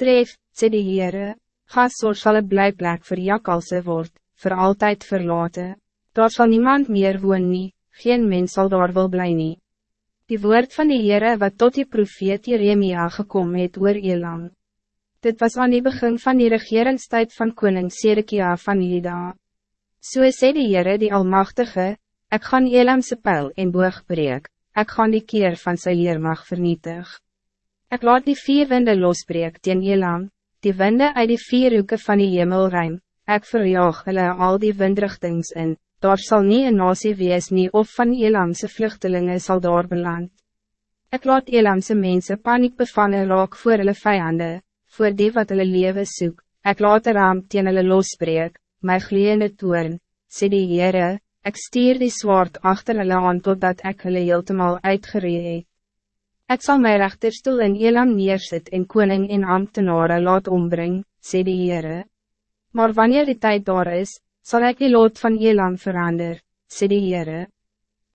Tref, sê die Heere, Gasor sal een blijplek vir jakalse word, voor altijd verlaten. Daar zal niemand meer woon nie, geen mens zal daar wil bly nie. Die woord van die Heere wat tot die profeet Jeremia gekom het oor Elam. Dit was aan die begin van die regeringstijd van koning Sedekia van Juda. So sê die Heere die Almachtige, ik gaan Elamse pijl en boog breek, ik gaan die keer van sy leermag vernietig. Ik laat die vier winde losbreek teen Elam, die winde uit die vier hoeken van die hemel ruim, ek verjaag hulle al die windrichtings in, daar zal nie een nasie wees nie of van Elamse vluchtelingen zal daar beland. Ik laat Elamse mensen paniek bevangen raak voor hulle vijanden, voor die wat hulle leven soek, ek laat de raam teen hulle losbreek, my gloeiende toorn, sê die Heere, ek stier die zwaard achter hulle aan totdat ek hulle heeltemal uitgeree het. Ik zal mijn rechterstoel in Elam neerzet en koning en ambtenaren laat ombring, sê die Heere. Maar wanneer die tijd daar is, zal ik die lood van Elam verander, sê die Heere.